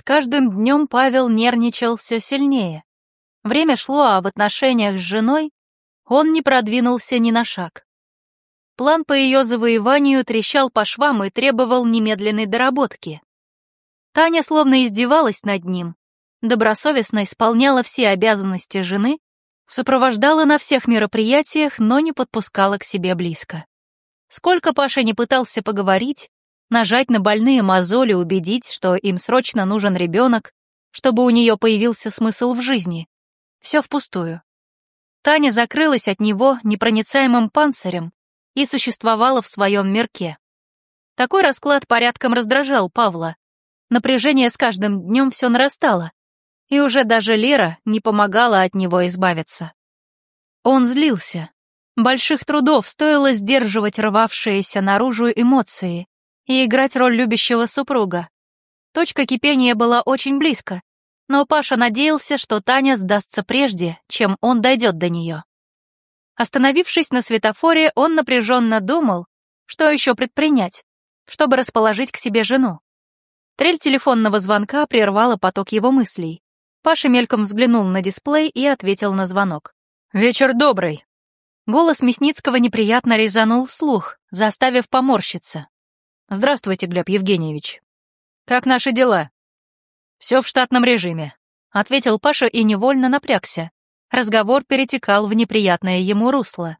С каждым днем Павел нервничал все сильнее. Время шло, а в отношениях с женой он не продвинулся ни на шаг. План по ее завоеванию трещал по швам и требовал немедленной доработки. Таня словно издевалась над ним, добросовестно исполняла все обязанности жены, сопровождала на всех мероприятиях, но не подпускала к себе близко. Сколько Паша не пытался поговорить, нажать на больные мозоли, убедить, что им срочно нужен ребенок, чтобы у нее появился смысл в жизни. Все впустую. Таня закрылась от него непроницаемым панцирем и существовала в своем мирке. Такой расклад порядком раздражал Павла. Напряжение с каждым днем все нарастало, и уже даже Лера не помогала от него избавиться. Он злился. Больших трудов стоило сдерживать рвавшиеся наружу эмоции и играть роль любящего супруга. Точка кипения была очень близко, но Паша надеялся, что Таня сдастся прежде, чем он дойдет до нее. Остановившись на светофоре, он напряженно думал, что еще предпринять, чтобы расположить к себе жену. Трель телефонного звонка прервала поток его мыслей. Паша мельком взглянул на дисплей и ответил на звонок. «Вечер добрый!» Голос Мясницкого неприятно резанул слух, заставив поморщиться. «Здравствуйте, Глеб Евгеньевич. Как наши дела?» «Все в штатном режиме», — ответил Паша и невольно напрягся. Разговор перетекал в неприятное ему русло.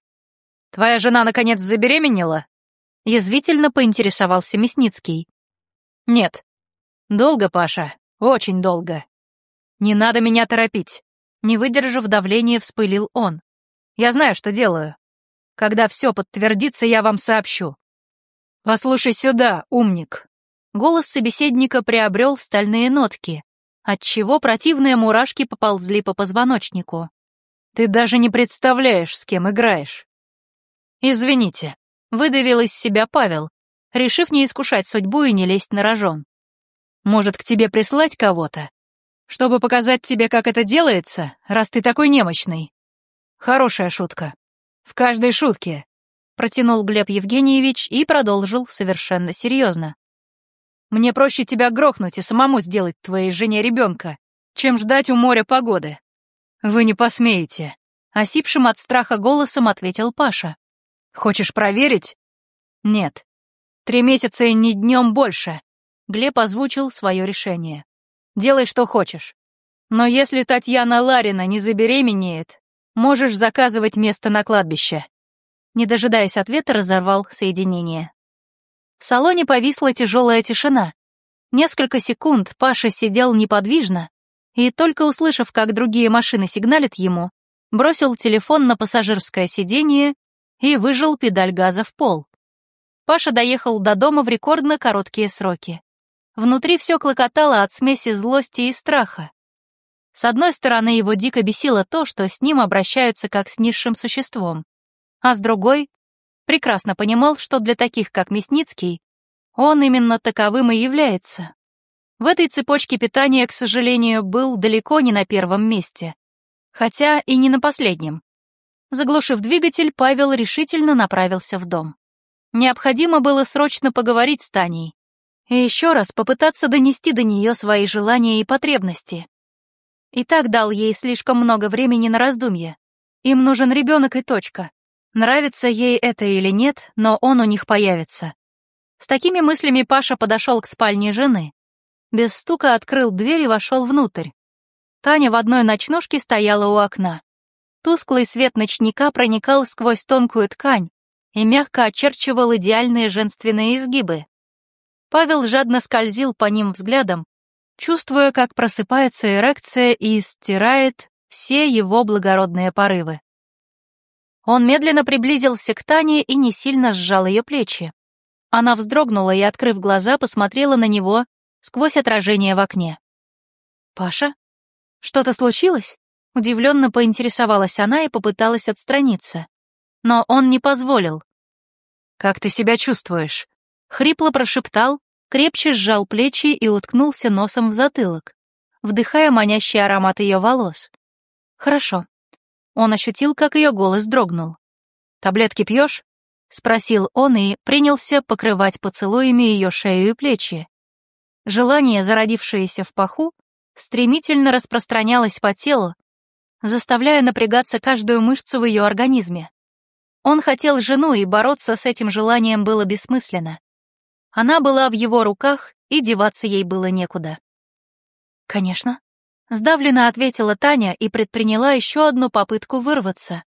«Твоя жена, наконец, забеременела?» Язвительно поинтересовался Мясницкий. «Нет». «Долго, Паша, очень долго. «Не надо меня торопить!» Не выдержав давления, вспылил он. «Я знаю, что делаю. Когда все подтвердится, я вам сообщу». «Послушай сюда, умник!» Голос собеседника приобрел стальные нотки, отчего противные мурашки поползли по позвоночнику. «Ты даже не представляешь, с кем играешь!» «Извините», — выдавил из себя Павел, решив не искушать судьбу и не лезть на рожон. «Может, к тебе прислать кого-то?» чтобы показать тебе, как это делается, раз ты такой немощный. Хорошая шутка. В каждой шутке. Протянул Глеб Евгеньевич и продолжил совершенно серьезно. Мне проще тебя грохнуть и самому сделать твоей жене ребенка, чем ждать у моря погоды. Вы не посмеете. Осипшим от страха голосом ответил Паша. Хочешь проверить? Нет. Три месяца и не днем больше. Глеб озвучил свое решение. Делай, что хочешь. Но если Татьяна Ларина не забеременеет, можешь заказывать место на кладбище». Не дожидаясь ответа, разорвал соединение. В салоне повисла тяжелая тишина. Несколько секунд Паша сидел неподвижно и, только услышав, как другие машины сигналят ему, бросил телефон на пассажирское сиденье и выжил педаль газа в пол. Паша доехал до дома в рекордно короткие сроки. Внутри все клокотало от смеси злости и страха. С одной стороны, его дико бесило то, что с ним обращаются как с низшим существом, а с другой — прекрасно понимал, что для таких, как Мясницкий, он именно таковым и является. В этой цепочке питания, к сожалению, был далеко не на первом месте, хотя и не на последнем. Заглушив двигатель, Павел решительно направился в дом. Необходимо было срочно поговорить с Таней, и еще раз попытаться донести до нее свои желания и потребности. И так дал ей слишком много времени на раздумье. Им нужен ребенок и точка. Нравится ей это или нет, но он у них появится. С такими мыслями Паша подошел к спальне жены. Без стука открыл дверь и вошел внутрь. Таня в одной ночнушке стояла у окна. Тусклый свет ночника проникал сквозь тонкую ткань и мягко очерчивал идеальные женственные изгибы. Павел жадно скользил по ним взглядом, чувствуя, как просыпается эрекция и стирает все его благородные порывы. Он медленно приблизился к Тане и не сильно сжал ее плечи. Она вздрогнула и, открыв глаза, посмотрела на него сквозь отражение в окне. «Паша? Что-то случилось?» Удивленно поинтересовалась она и попыталась отстраниться. Но он не позволил. «Как ты себя чувствуешь?» Хрипло прошептал, крепче сжал плечи и уткнулся носом в затылок, вдыхая манящий аромат ее волос. «Хорошо». Он ощутил, как ее голос дрогнул. «Таблетки пьешь?» — спросил он и принялся покрывать поцелуями ее шею и плечи. Желание, зародившееся в паху, стремительно распространялось по телу, заставляя напрягаться каждую мышцу в ее организме. Он хотел жену, и бороться с этим желанием было бессмысленно. Она была в его руках, и деваться ей было некуда. «Конечно», — сдавленно ответила Таня и предприняла еще одну попытку вырваться.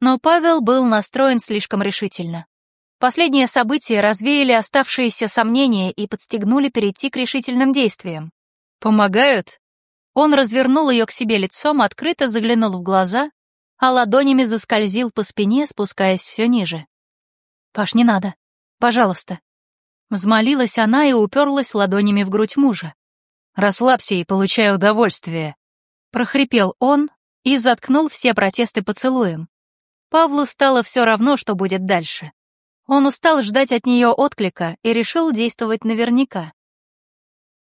Но Павел был настроен слишком решительно. Последние события развеяли оставшиеся сомнения и подстегнули перейти к решительным действиям. «Помогают?» Он развернул ее к себе лицом, открыто заглянул в глаза, а ладонями заскользил по спине, спускаясь все ниже. «Паш, не надо. Пожалуйста». Взмолилась она и уперлась ладонями в грудь мужа. «Расслабься и получай удовольствие», — прохрипел он и заткнул все протесты поцелуем. Павлу стало все равно, что будет дальше. Он устал ждать от нее отклика и решил действовать наверняка.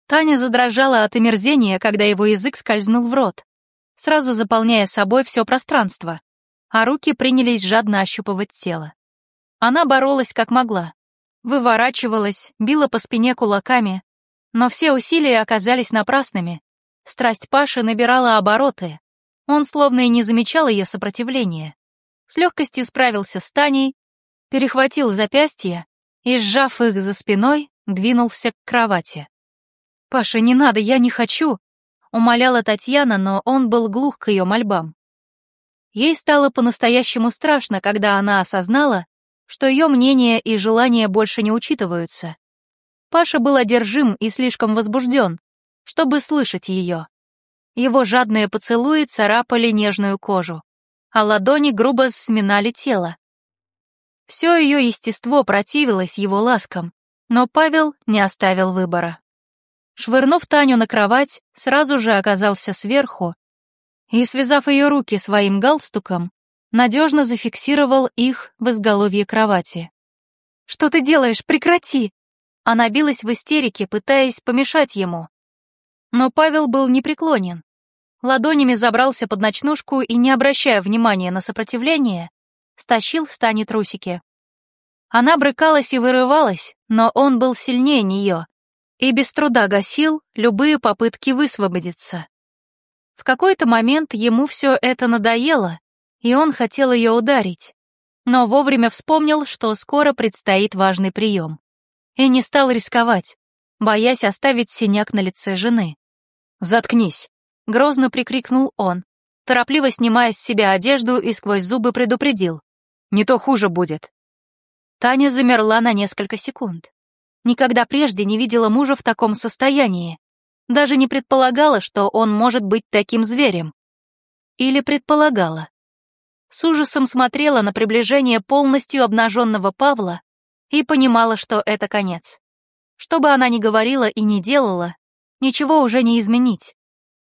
Таня задрожала от омерзения, когда его язык скользнул в рот, сразу заполняя собой все пространство, а руки принялись жадно ощупывать тело. Она боролась как могла, выворачивалась, била по спине кулаками, но все усилия оказались напрасными. Страсть Паши набирала обороты, он словно и не замечал ее сопротивления. С легкостью справился с Таней, перехватил запястья и, сжав их за спиной, двинулся к кровати. «Паша, не надо, я не хочу!» — умоляла Татьяна, но он был глух к ее мольбам. Ей стало по-настоящему страшно, когда она осознала, что ее мнение и желания больше не учитываются. Паша был одержим и слишком возбужден, чтобы слышать ее. Его жадные поцелуи царапали нежную кожу, а ладони грубо сминали тело. Все ее естество противилось его ласкам, но Павел не оставил выбора. Швырнув Таню на кровать, сразу же оказался сверху и, связав ее руки своим галстуком, надежно зафиксировал их в изголовье кровати. «Что ты делаешь? Прекрати!» Она билась в истерике, пытаясь помешать ему. Но Павел был непреклонен. Ладонями забрался под ночнушку и, не обращая внимания на сопротивление, стащил с Тани трусики. Она брыкалась и вырывалась, но он был сильнее нее и без труда гасил любые попытки высвободиться. В какой-то момент ему все это надоело, и он хотел ее ударить, но вовремя вспомнил, что скоро предстоит важный прием, и не стал рисковать, боясь оставить синяк на лице жены. «Заткнись!» — грозно прикрикнул он, торопливо снимая с себя одежду и сквозь зубы предупредил. «Не то хуже будет!» Таня замерла на несколько секунд. Никогда прежде не видела мужа в таком состоянии. Даже не предполагала, что он может быть таким зверем. Или предполагала. С ужасом смотрела на приближение полностью обнаженного Павла и понимала, что это конец. Что бы она ни говорила и ни делала, ничего уже не изменить.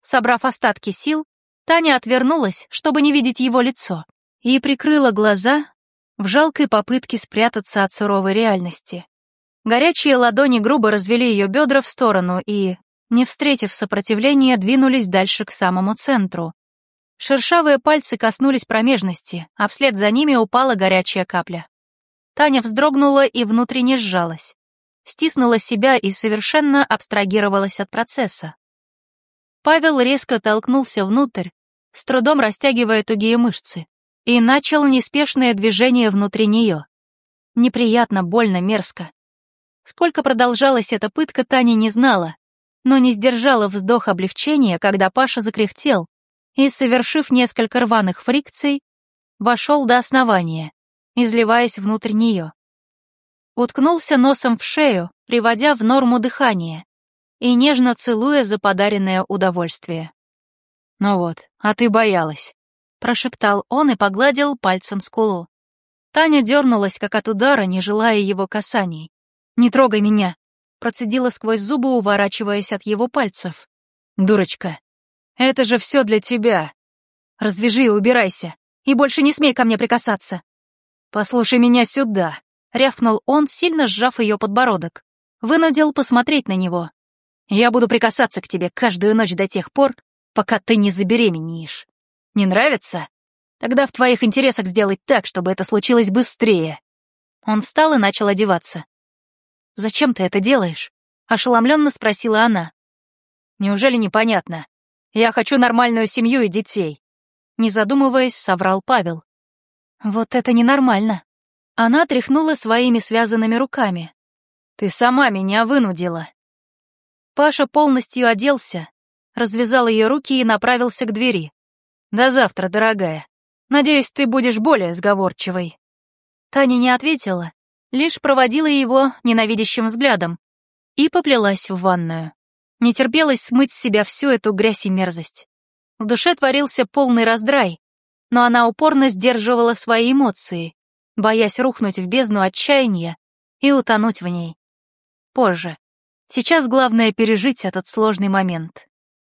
Собрав остатки сил, Таня отвернулась, чтобы не видеть его лицо, и прикрыла глаза в жалкой попытке спрятаться от суровой реальности. Горячие ладони грубо развели ее бедра в сторону и, не встретив сопротивления, двинулись дальше к самому центру. Шершавые пальцы коснулись промежности, а вслед за ними упала горячая капля. Таня вздрогнула и внутренне сжалась. Стиснула себя и совершенно абстрагировалась от процесса. Павел резко толкнулся внутрь, с трудом растягивая тугие мышцы, и начал неспешное движение внутри нее. Неприятно, больно, мерзко. Сколько продолжалась эта пытка, Таня не знала, но не сдержала вздох облегчения, когда Паша закряхтел и, совершив несколько рваных фрикций, вошел до основания, изливаясь внутрь нее. Уткнулся носом в шею, приводя в норму дыхание и нежно целуя за подаренное удовольствие. «Ну вот, а ты боялась», — прошептал он и погладил пальцем скулу. Таня дернулась, как от удара, не желая его касаний. «Не трогай меня!» Процедила сквозь зубы, уворачиваясь от его пальцев. «Дурочка, это же все для тебя. Развяжи и убирайся, и больше не смей ко мне прикасаться». «Послушай меня сюда», — рявкнул он, сильно сжав ее подбородок. Вынудил посмотреть на него. «Я буду прикасаться к тебе каждую ночь до тех пор, пока ты не забеременеешь. Не нравится? Тогда в твоих интересах сделать так, чтобы это случилось быстрее». Он встал и начал одеваться. «Зачем ты это делаешь?» Ошеломленно спросила она. Неужели непонятно? Я хочу нормальную семью и детей. Не задумываясь, соврал Павел. Вот это ненормально. Она тряхнула своими связанными руками. Ты сама меня вынудила. Паша полностью оделся, развязал ее руки и направился к двери. До завтра, дорогая. Надеюсь, ты будешь более сговорчивой. Таня не ответила, лишь проводила его ненавидящим взглядом и поплелась в ванную. Не терпелось смыть с себя всю эту грязь и мерзость. В душе творился полный раздрай, но она упорно сдерживала свои эмоции, боясь рухнуть в бездну отчаяния и утонуть в ней. Позже. Сейчас главное пережить этот сложный момент.